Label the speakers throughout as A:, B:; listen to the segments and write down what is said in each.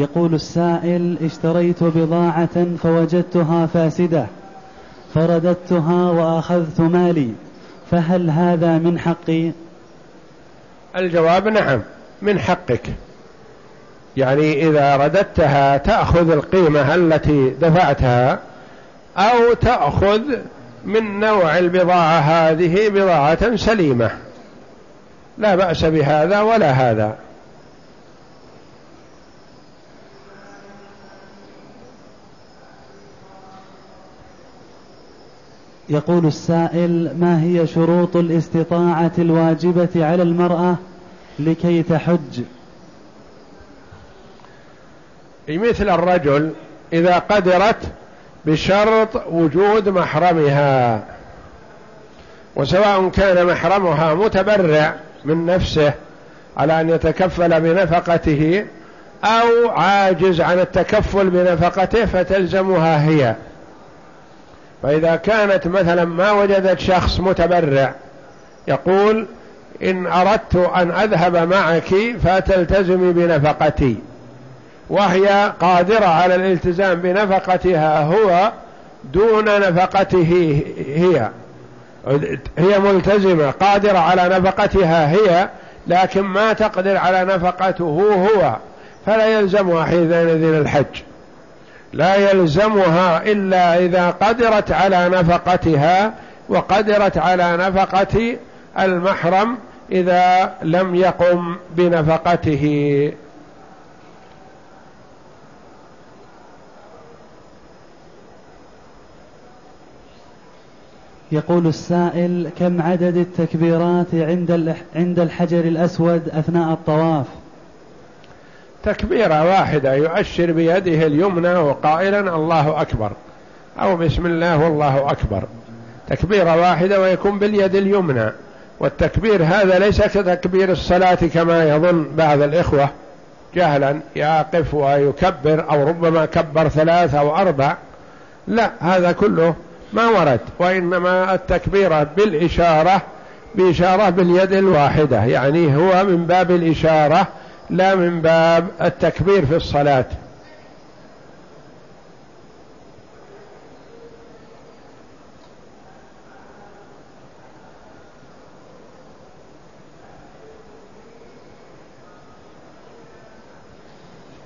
A: يقول السائل اشتريت بضاعة فوجدتها فاسدة. فرددتها وأخذت مالي. فهل هذا من حقي؟
B: الجواب نعم من حقك. يعني إذا رددتها تأخذ القيمة التي دفعتها أو تأخذ من نوع البضاعة هذه بضاعة سليمة. لا بأس بهذا ولا هذا.
A: يقول السائل ما هي شروط الاستطاعة الواجبة على المرأة لكي تحج؟
B: مثل الرجل إذا قدرت بشرط وجود محرمها وسواء كان محرمها متبرع من نفسه على أن يتكفل بنفقته أو عاجز عن التكفل بنفقته فتلزمها هي. فإذا كانت مثلا ما وجدت شخص متبرع يقول إن أردت أن أذهب معك فتلتزمي بنفقتي وهي قادرة على الالتزام بنفقتها هو دون نفقته هي هي ملتزمة قادرة على نفقتها هي لكن ما تقدر على نفقته هو فلا يلزمها حينئذ الحج. لا يلزمها إلا إذا قدرت على نفقتها وقدرت على نفقة المحرم إذا لم يقم بنفقته.
A: يقول السائل كم عدد التكبيرات عند عند الحجر الأسود أثناء الطواف؟
B: تكبيرة واحدة يؤشر بيده اليمنى وقائلا الله أكبر أو بسم الله والله أكبر. تكبيرة واحدة ويكون باليد اليمنى والتكبير هذا ليس كتكبير الصلاة كما يظن بعض الإخوة. جهلا يقف ويكبر أو ربما كبر ثلاث أو أربع. لا هذا كله ما ورد وإنما التكبيرة بالإشارة بإشارة باليد الواحدة يعني هو من باب الإشارة لا من باب التكبير في الصلاة.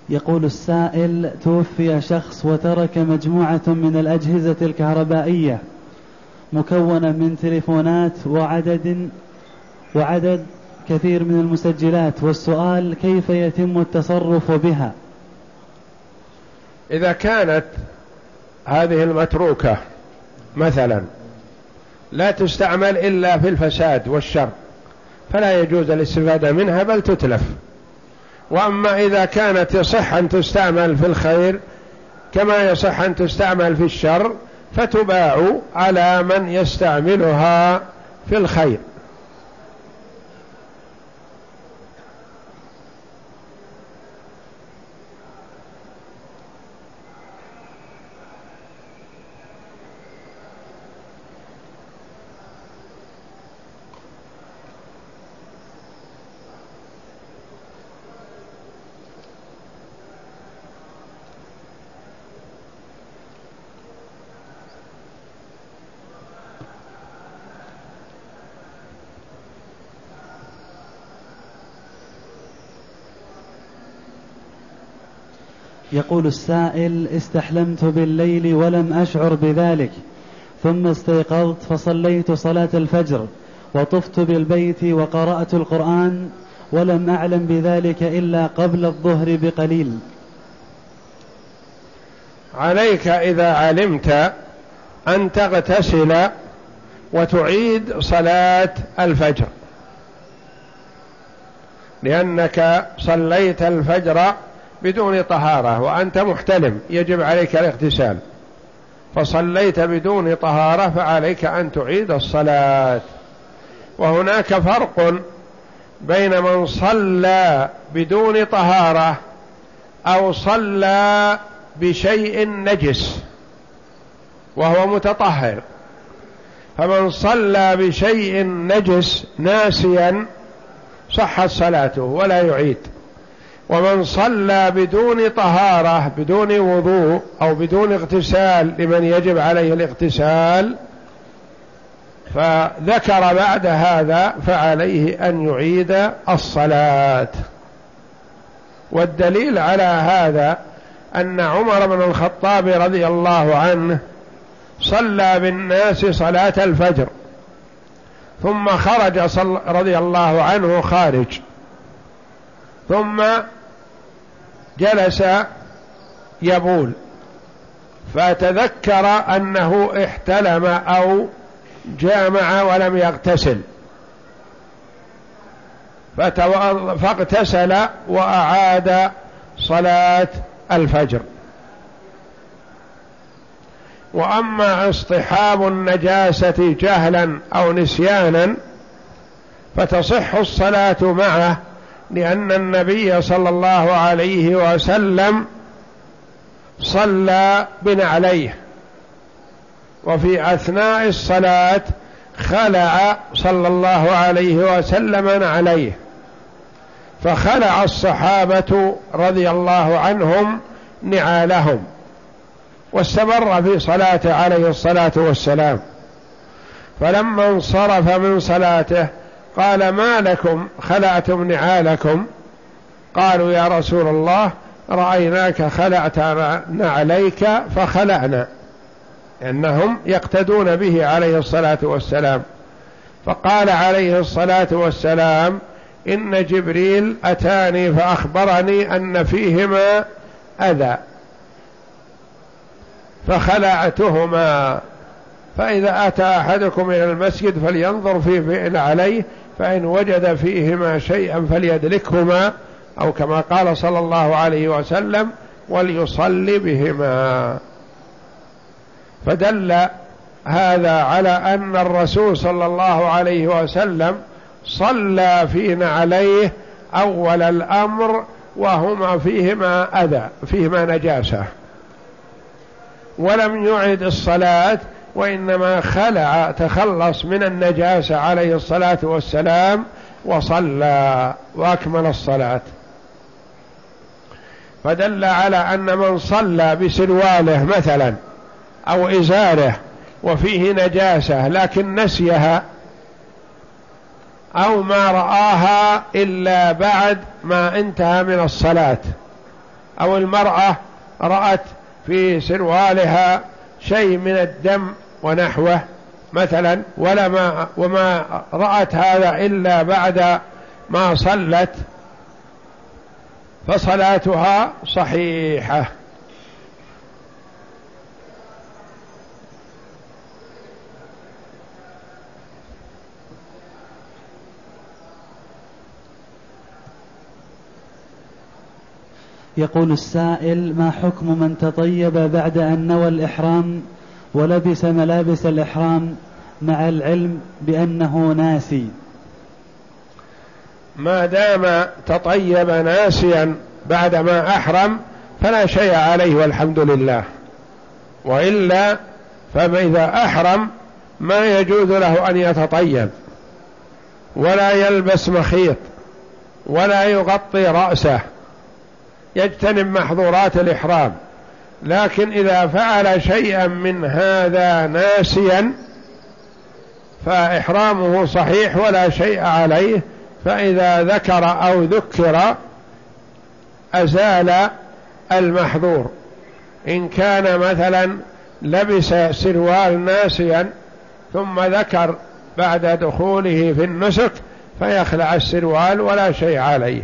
A: يقول السائل توفي شخص وترك مجموعة من الأجهزة الكهربائية مكونة من تليفونات وعدد وعدد كثير من المسجلات والسؤال كيف يتم التصرف بها؟
B: إذا كانت هذه المتروكة مثلا لا تستعمل إلا في الفساد والشر فلا يجوز الاستفادة منها بل تتلف. وأما إذا كانت يصح أن تستعمل في الخير كما يصح أن تستعمل في الشر فتباع على من يستعملها في الخير.
A: يقول السائل استحلمت بالليل ولم أشعر بذلك ثم استيقظت فصليت صلاة الفجر وطفت بالبيت وقرأت القرآن ولم أعلم بذلك إلا قبل الظهر بقليل.
B: عليك إذا علمت أن تغتسل وتعيد صلاة الفجر لأنك صليت الفجر بدون طهارة وأنت محتلم يجب عليك الاغتسال. فصليت بدون طهارة فعليك أن تعيد الصلاة. وهناك فرق بين من صلى بدون طهارة أو صلى بشيء نجس وهو متطهر. فمن صلى بشيء نجس ناسيا صحت صلاته ولا يعيد. ومن صلى بدون طهارة بدون وضوء أو بدون اغتسال لمن يجب عليه الاغتسال فذكر بعد هذا فعليه أن يعيد الصلاة. والدليل على هذا أن عمر بن الخطاب رضي الله عنه صلى بالناس صلاة الفجر ثم خرج صل رضي الله عنه خارج. ثم جلس يبول فتذكر أنه احتلم أو جامع ولم يغتسل فاغتسل وأعاد صلاة الفجر. وأما اصطحاب النجاسة جهلا أو نسيانا فتصح الصلاة معه لأن النبي صلى الله عليه وسلم صلى بنعليه وفي أثناء الصلاة خلع صلى الله عليه وسلم عليه. فخلع الصحابة رضي الله عنهم نعالهم. واستمر في صلاته عليه الصلاة والسلام. فلما انصرف من صلاته قال ما لكم خلعتم نعالكم قالوا يا رسول الله رأيناك خلعت نعليك فخلعنا إنهم يقتدون به عليه الصلاة والسلام فقال عليه الصلاة والسلام إن جبريل أتاني فأخبرني أن فيهما أذى فخلعتهما فإذا أتى أحدكم إلى المسجد فلينظر في فعل عليه فإن وجد فيهما شيئا فليدركهما أو كما قال صلى الله عليه وسلم وليصلي بهما. فدل هذا على أن الرسول صلى الله عليه وسلم صلى في نعليه أول الأمر وهما فيهما أذى فيهما نجاسة. ولم يعد الصلاة وإنما خلع تخلص من النجاسة عليه الصلاة والسلام وصلى وأكمل الصلاة. فدل على أن من صلى بسرواله مثلا أو إزاره وفيه نجاسة لكن نسيها أو ما رآها إلا بعد ما انتهى من الصلاة. أو المرأة رأت في سروالها شيء من الدم ونحوه مثلا ولما وما رأت هذا إلا بعد ما صلت فصلاتها صحيحة.
A: يقول السائل ما حكم من تطيب بعد أن نوى الإحرام؟ ولبس ملابس الإحرام مع العلم بأنه ناسي.
B: ما دام تطيب ناسيا بعدما أحرم فلا شيء عليه والحمد لله. وإلا فإذا أحرم ما يجوز له أن يتطيب. ولا يلبس مخيط ولا يغطي رأسه. يجتنب محظورات الإحرام. لكن إذا فعل شيئا من هذا ناسيا فإحرامه صحيح ولا شيء عليه فإذا ذكر أو ذكر أزال المحظور. إن كان مثلا لبس سروال ناسيا ثم ذكر بعد دخوله في النسك فيخلع السروال ولا شيء عليه.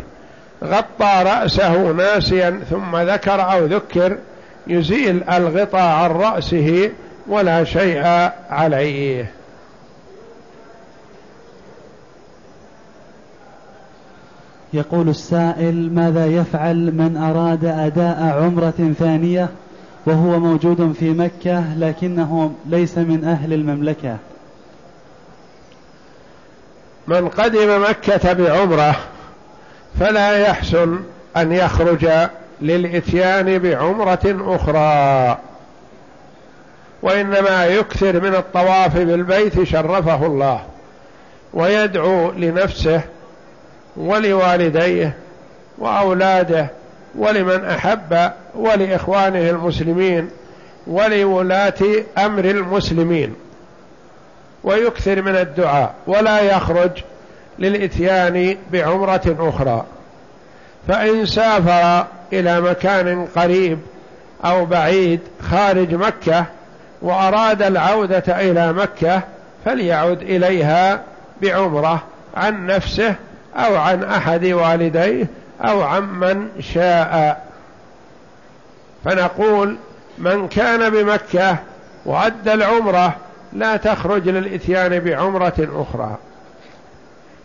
B: غطى رأسه ناسيا ثم ذكر أو ذكر يزيل الغطاء عن رأسه ولا شيء عليه.
A: يقول السائل ماذا يفعل من أراد أداء عمرة ثانية وهو موجود في مكة لكنه ليس من أهل المملكة؟
B: من قدم مكة بعمرة فلا يحسن أن يخرج للإتيان بعمرة أخرى. وإنما يكثر من الطواف بالبيت شرفه الله ويدعو لنفسه ولوالديه وأولاده ولمن أحب ولإخوانه المسلمين ولولاة أمر المسلمين. ويكثر من الدعاء ولا يخرج للإتيان بعمرة أخرى. فإن سافر إلى مكان قريب أو بعيد خارج مكة وأراد العودة إلى مكة فليعد إليها بعمرة عن نفسه أو عن أحد والديه أو عمن شاء. فنقول من كان بمكة وأدى العمرة لا تخرج للإتيان بعمرة أخرى.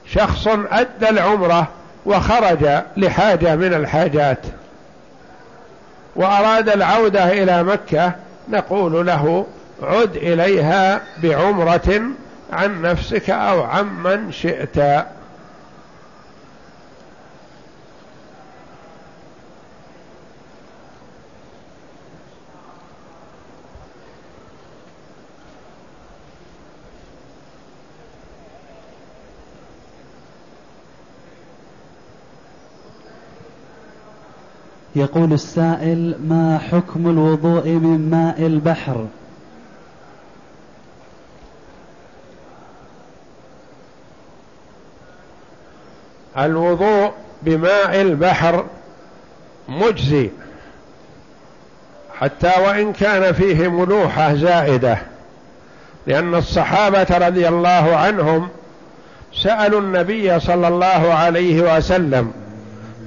B: شخص أدى العمرة وخرج لحاجة من الحاجات. وأراد العودة إلى مكة نقول له عد إليها بعمرة عن نفسك أو عمن شئت.
A: يقول السائل ما حكم الوضوء من ماء البحر؟
B: الوضوء بماء البحر مجزي حتى وإن كان فيه ملوحة زائدة لأن الصحابة رضي الله عنهم سألوا النبي صلى الله عليه وسلم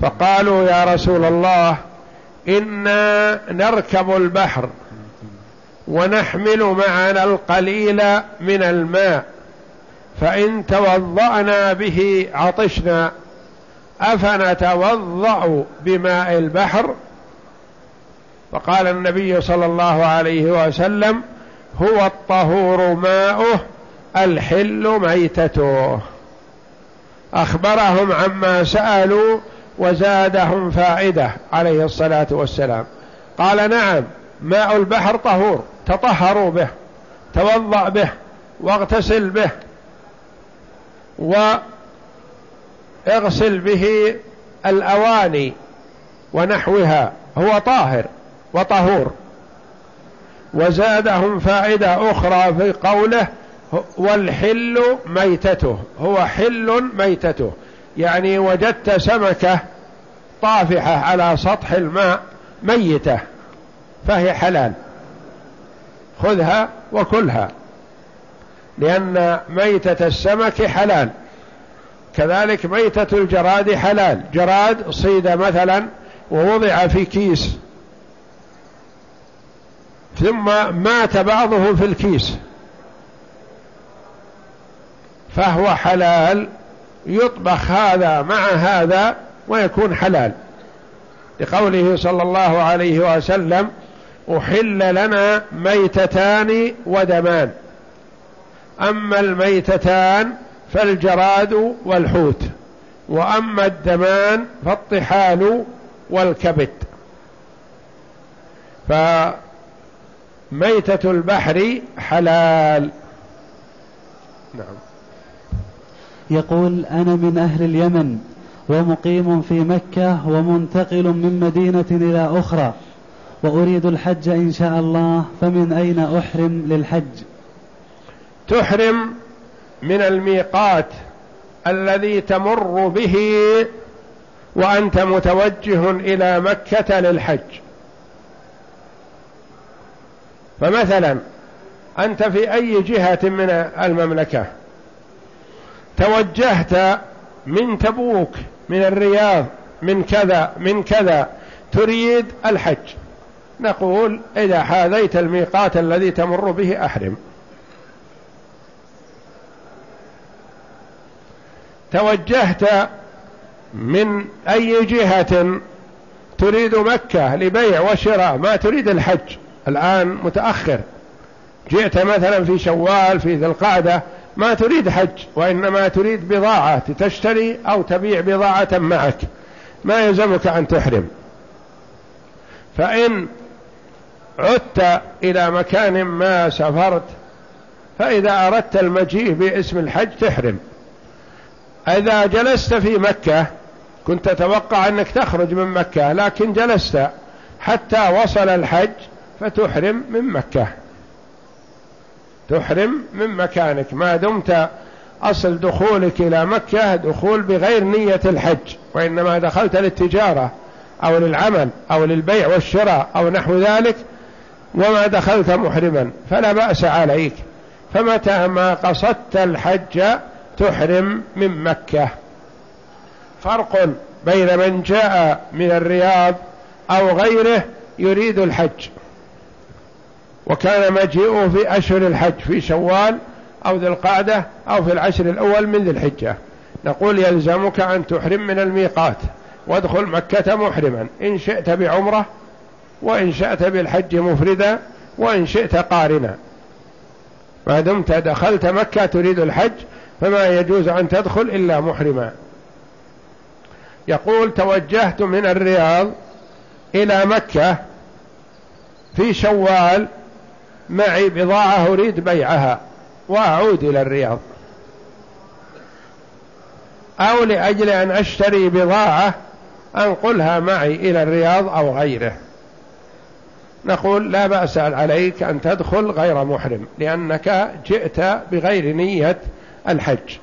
B: فقالوا يا رسول الله إنا نركب البحر ونحمل معنا القليل من الماء فإن توضأنا به عطشنا أفنتوضأ بماء البحر؟ فقال النبي صلى الله عليه وسلم هو الطهور ماؤه الحل ميتته. أخبرهم عما سألوا وزادهم فائدة عليه الصلاة والسلام. قال نعم ماء البحر طهور تطهروا به توضأ به واغتسل به واغسل به الأواني ونحوها هو طاهر وطهور. وزادهم فائدة أخرى في قوله والحل ميتته هو حل ميتته. يعني وجدت سمكة طافحة على سطح الماء ميتة فهي حلال. خذها وكلها لأن ميتة السمك حلال. كذلك ميتة الجراد حلال. جراد صيد مثلا ووضع في كيس. ثم مات بعضه في الكيس فهو حلال. يطبخ هذا مع هذا ويكون حلال. لقوله صلى الله عليه وسلم أحل لنا ميتتان ودمان. أما الميتتان فالجراد والحوت وأما الدمان فالطحال والكبد. فميتة البحر حلال.
A: نعم. يقول أنا من أهل اليمن ومقيم في مكة ومنتقل من مدينة إلى أخرى وأريد الحج إن شاء الله فمن أين أحرم للحج؟
B: تحرم من الميقات الذي تمر به وأنت متوجه إلى مكة للحج. فمثلا أنت في أي جهة من المملكة؟ توجهت من تبوك من الرياض من كذا من كذا تريد الحج. نقول إذا حاذيت الميقات الذي تمر به أحرم. توجهت من أي جهة تريد مكة لبيع وشراء ما تريد الحج. الآن متأخر. جئت مثلا في شوال في ذي القعدة ما تريد حج وإنما تريد بضاعة تشتري أو تبيع بضاعة معك. ما يلزمك أن تحرم. فإن عدت إلى مكان ما سافرت فإذا أردت المجيء باسم الحج تحرم. إذا جلست في مكة كنت تتوقع أنك تخرج من مكة لكن جلست حتى وصل الحج فتحرم من مكة. تحرم من مكانك. ما دمت أصل دخولك إلى مكة دخول بغير نية الحج وإنما دخلت للتجارة أو للعمل أو للبيع والشراء أو نحو ذلك وما دخلت محرما فلا بأس عليك. فمتى ما قصدت الحج تحرم من مكة. فرق بين من جاء من الرياض أو غيره يريد الحج. وكان مجيئه في أشهر الحج في شوال أو ذي القعدة أو في العشر الأول من ذي الحجة. نقول يلزمك أن تحرم من الميقات. وادخل مكة محرما. إن شئت بعمرة وإن شئت بالحج مفردا وإن شئت قارنا. ما دمت دخلت مكة تريد الحج فما يجوز أن تدخل إلا محرما. يقول توجهت من الرياض إلى مكة في شوال معي بضاعة أريد بيعها وأعود إلى الرياض. أو لأجل أن أشتري بضاعة أنقلها معي إلى الرياض أو غيره. نقول لا بأس عليك أن تدخل غير محرم لأنك جئت بغير نية الحج.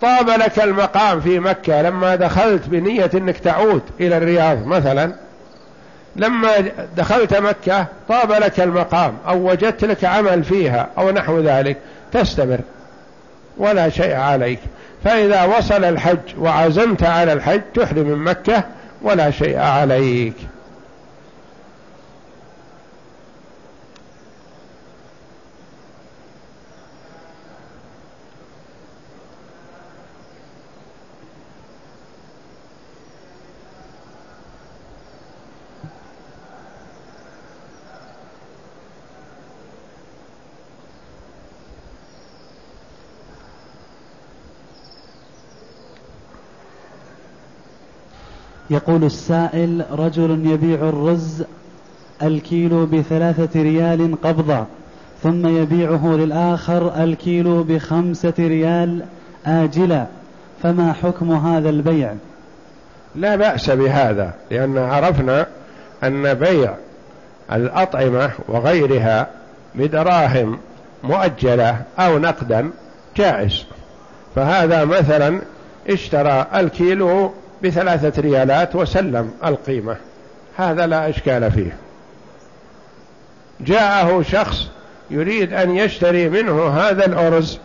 B: طاب لك المقام في مكة لما دخلت بنية أنك تعود إلى الرياض مثلا. لما دخلت مكة طاب لك المقام أو وجدت لك عمل فيها أو نحو ذلك تستمر. ولا شيء عليك. فإذا وصل الحج وعزمت على الحج تحرم من مكة ولا شيء عليك.
A: يقول السائل رجل يبيع الرز الكيلو بثلاثة ريال قبضة ثم يبيعه للآخر الكيلو بخمسة ريال آجلا فما حكم هذا البيع؟
B: لا بأس بهذا لأن عرفنا أن بيع الأطعمة وغيرها بدراهم مؤجلة أو نقدا جائز فهذا مثلا اشترى الكيلو بثلاثة ريالات وسلم القيمة. هذا لا إشكال فيه. جاءه شخص يريد أن يشتري منه هذا الأرز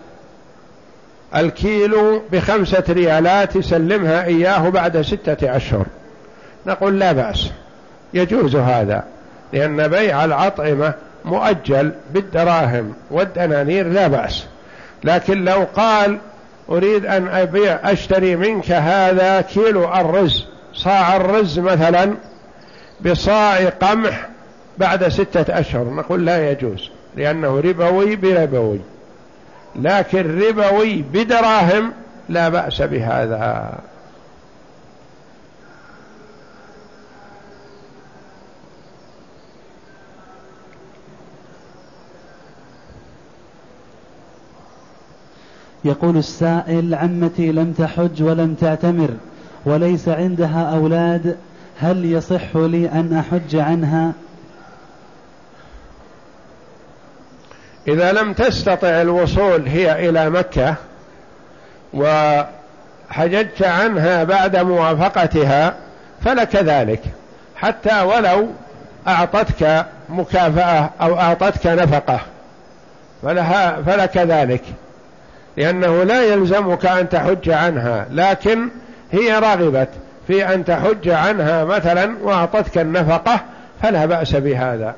B: الكيلو بخمسة ريالات يسلمها إياه بعد ستة أشهر. نقول لا بأس يجوز هذا لأن بيع الأطعمة مؤجل بالدراهم والدنانير لا بأس. لكن لو قال أريد أن أبيع أشتري منك هذا كيلو الرز. صاع الرز مثلا بصاع قمح بعد ستة أشهر. نقول لا يجوز لأنه ربوي بربوي. لكن ربوي بدراهم لا بأس بهذا.
A: يقول السائل عمتي لم تحج ولم تعتمر وليس عندها أولاد هل يصح لي أن أحج عنها؟
B: إذا لم تستطع الوصول هي إلى مكة وحججت عنها بعد موافقتها فلك ذلك حتى ولو أعطتك مكافأة أو أعطتك نفقة فلها فلك ذلك. لأنه لا يلزمك أن تحج عنها لكن هي رغبت في أن تحج عنها مثلا وأعطتك النفقة فلا بأس بهذا.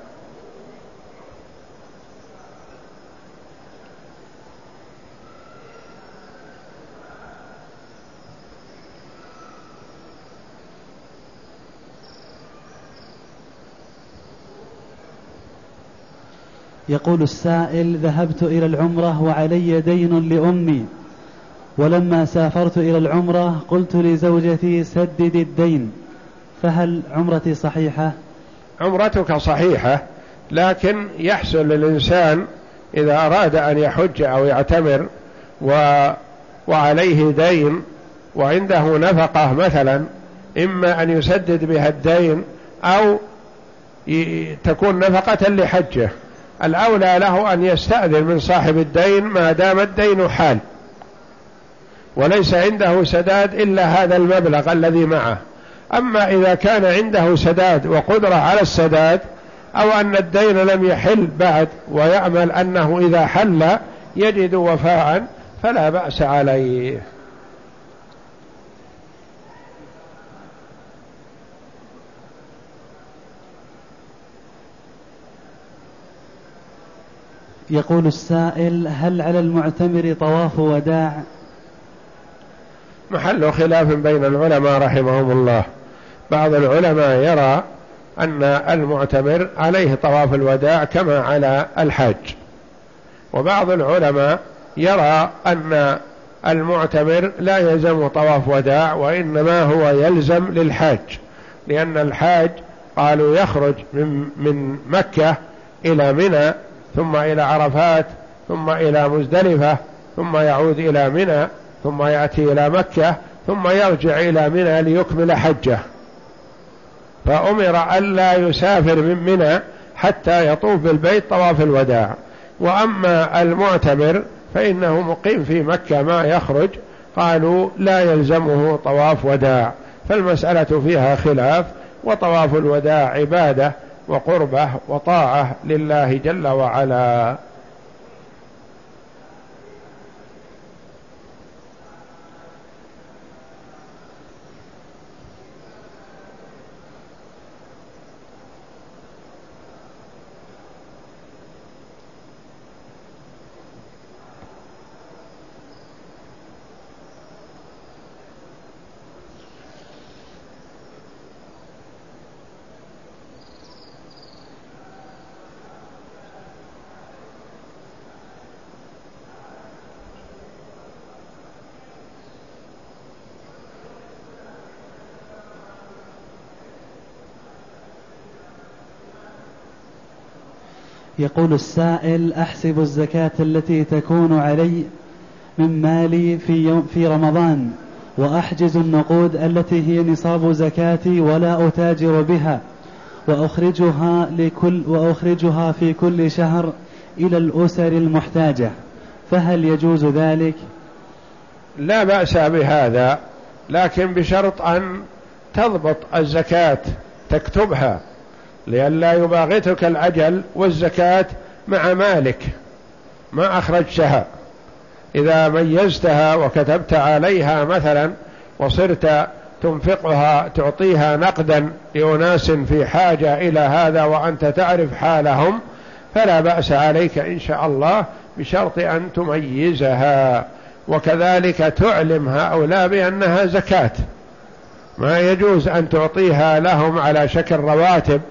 A: يقول السائل ذهبت إلى العمرة وعلي دين لأمي. ولما سافرت إلى العمرة قلت لزوجتي سدد الدين. فهل عمرتي صحيحة؟
B: عمرتك صحيحة لكن يحصل للإنسان إذا أراد أن يحج أو يعتمر و وعليه دين وعنده نفقة مثلا إما أن يسدد بها الدين أو تكون نفقة لحجه. الأولى له أن يستأذن من صاحب الدين ما دام الدين حال وليس عنده سداد إلا هذا المبلغ الذي معه. أما إذا كان عنده سداد وقدرة على السداد أو أن الدين لم يحل بعد ويأمل أنه إذا حل يجد وفاء فلا بأس عليه.
A: يقول السائل هل على المعتمر طواف وداع؟
B: محل خلاف بين العلماء رحمهم الله. بعض العلماء يرى أن المعتمر عليه طواف الوداع كما على الحاج. وبعض العلماء يرى أن المعتمر لا يلزم طواف وداع وإنما هو يلزم للحاج. لأن الحاج قالوا يخرج من, من مكة إلى منى ثم إلى عرفات ثم إلى مزدلفة ثم يعود إلى منى ثم يأتي إلى مكة ثم يرجع إلى منى ليكمل حجه. فأمر ألا يسافر من منى حتى يطوف بالبيت طواف الوداع. وأما المعتمر فإنه مقيم في مكة ما يخرج. قالوا لا يلزمه طواف وداع. فالمسألة فيها خلاف وطواف الوداع عبادة وقربة وطاعة لله جل وعلا.
A: يقول السائل أحسب الزكاة التي تكون علي من مالي في, يوم في رمضان وأحجز النقود التي هي نصاب زكاتي ولا أتاجر بها وأخرجها لكل وأخرجها في كل شهر إلى الأسر المحتاجة فهل يجوز ذلك؟
B: لا بأس بهذا لكن بشرط أن تضبط الزكاة تكتبها لئلا يباغتك الأجل والزكاة مع مالك ما أخرجتها. إذا ميزتها وكتبت عليها مثلا وصرت تنفقها تعطيها نقدا لأناس في حاجة إلى هذا وأنت تعرف حالهم فلا بأس عليك إن شاء الله بشرط أن تميزها. وكذلك تعلم هؤلاء بأنها زكاة. ما يجوز أن تعطيها لهم على شكل رواتب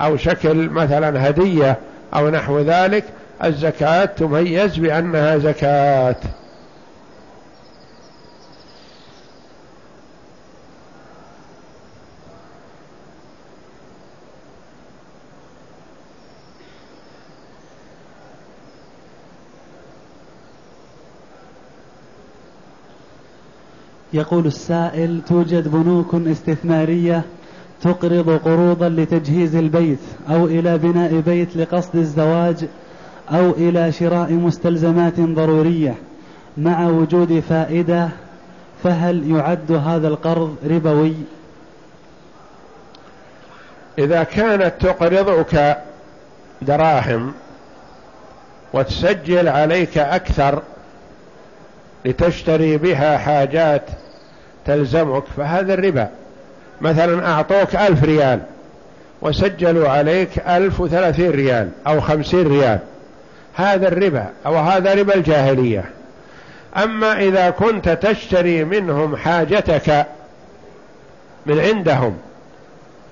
B: أو شكل مثلا هدية أو نحو ذلك الزكاة تميز بأنها زكاة.
A: يقول السائل توجد بنوك استثمارية تقرض قروضا لتجهيز البيت أو إلى بناء بيت لقصد الزواج أو إلى شراء مستلزمات ضرورية مع وجود فائدة فهل يعد هذا القرض ربوي؟
B: إذا كانت تقرضك دراهم وتسجل عليك أكثر لتشتري بها حاجات تلزمك فهذا الربا. مثلا أعطوك ألف ريال وسجلوا عليك ألف وثلاثين ريال أو خمسين ريال. هذا الربا أو هذا ربا الجاهلية. أما إذا كنت تشتري منهم حاجتك من عندهم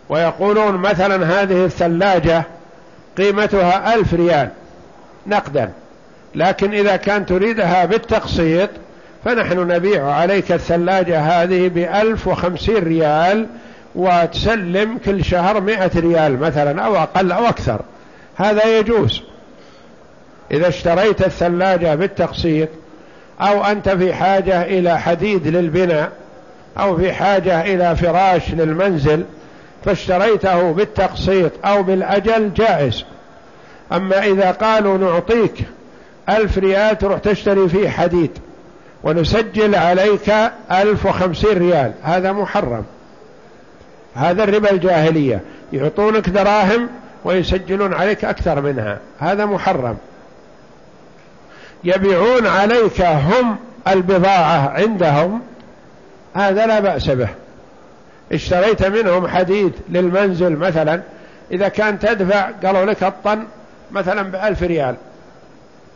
B: ويقولون مثلا هذه الثلاجة قيمتها ألف ريال نقدا لكن إذا كان تريدها بالتقسيط فنحن نبيع عليك الثلاجة هذه بألف وخمسين ريال وتسلم كل شهر مئة ريال مثلا أو أقل أو أكثر. هذا يجوز. إذا اشتريت الثلاجة بالتقسيط أو أنت في حاجة إلى حديد للبناء أو في حاجة إلى فراش للمنزل فاشتريته بالتقسيط أو بالأجل جائز. أما إذا قالوا نعطيك ألف ريال تروح تشتري فيه حديد. ونسجل عليك ألف وخمسين ريال. هذا محرم. هذا الربا الجاهلية. يعطونك دراهم ويسجلون عليك أكثر منها. هذا محرم. يبيعون عليك هم البضاعة عندهم. هذا لا بأس به. اشتريت منهم حديد للمنزل مثلا. إذا كان تدفع قالوا لك الطن مثلا بألف ريال.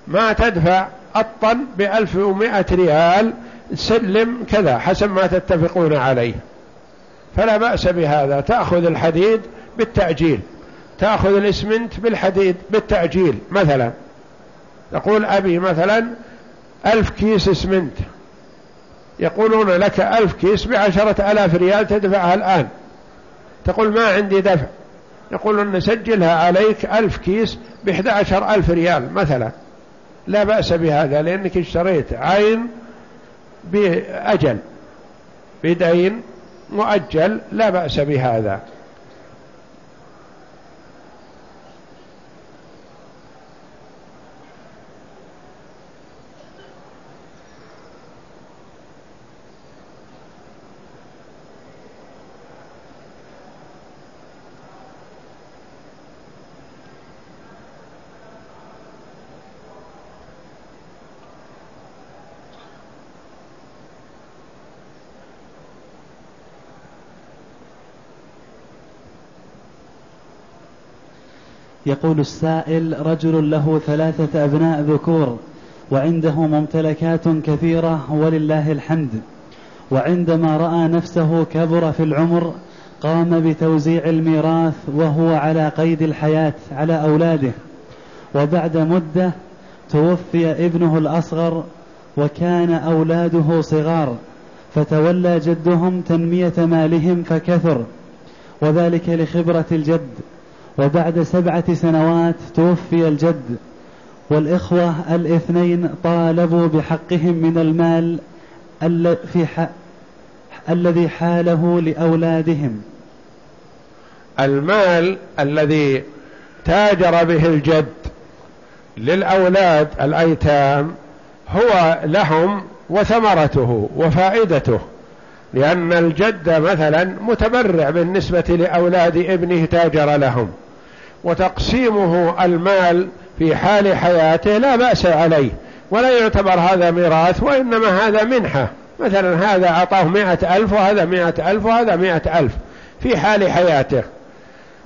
B: ما تدفع الطن بألف ومائة ريال سلم كذا حسب ما تتفقون عليه. فلا بأس بهذا. تأخذ الحديد بالتأجيل. تأخذ الإسمنت بالحديد بالتأجيل مثلا. يقول أبي مثلا ألف كيس إسمنت. يقولون لك ألف كيس بعشرة ألاف ريال تدفعها الآن. تقول ما عندي دفع. يقولون نسجلها عليك ألف كيس بإحدى عشر ألف ريال مثلا. لا بأس بهذا لأنك اشتريت عين بأجل بدين مؤجل لا بأس بهذا.
A: يقول السائل رجل له ثلاثة أبناء ذكور وعنده ممتلكات كثيرة ولله الحمد. وعندما رأى نفسه كبر في العمر قام بتوزيع الميراث وهو على قيد الحياة على أولاده. وبعد مدة توفي ابنه الأصغر وكان أولاده صغار فتولى جدهم تنمية مالهم فكثر. وذلك لخبرة الجد. وبعد سبعة سنوات توفي الجد والإخوة الاثنين طالبوا بحقهم من المال في الذي حاله لأولادهم.
B: المال الذي تاجر به الجد للأولاد الأيتام هو لهم وثمرته وفائدته لأن الجد مثلا متبرع بالنسبة لأولاد ابنه تاجر لهم. وتقسيمه المال في حال حياته لا بأس عليه ولا يعتبر هذا ميراث وإنما هذا منحة. مثلا هذا أعطاه مئة ألف وهذا مئة ألف وهذا مئة ألف في حال حياته.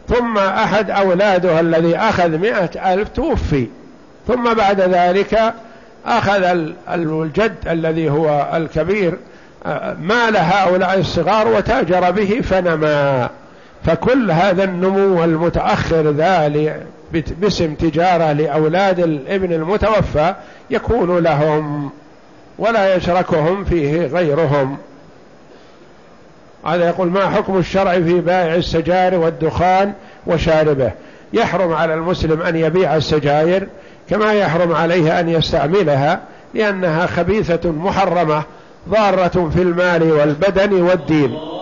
B: ثم أحد أولاده الذي أخذ مئة ألف توفي. ثم بعد ذلك أخذ الجد الذي هو الكبير مال هؤلاء الصغار وتاجر به فنما. فكل هذا النمو المتأخر ذا باسم تجارة لأولاد الابن المتوفى يكون لهم ولا يشركهم فيه غيرهم. هذا يقول ما حكم الشرع في بائع السجائر والدخان وشاربه؟ يحرم على المسلم أن يبيع السجائر كما يحرم عليه أن يستعملها لأنها خبيثة محرمة ضارة في المال والبدن والدين.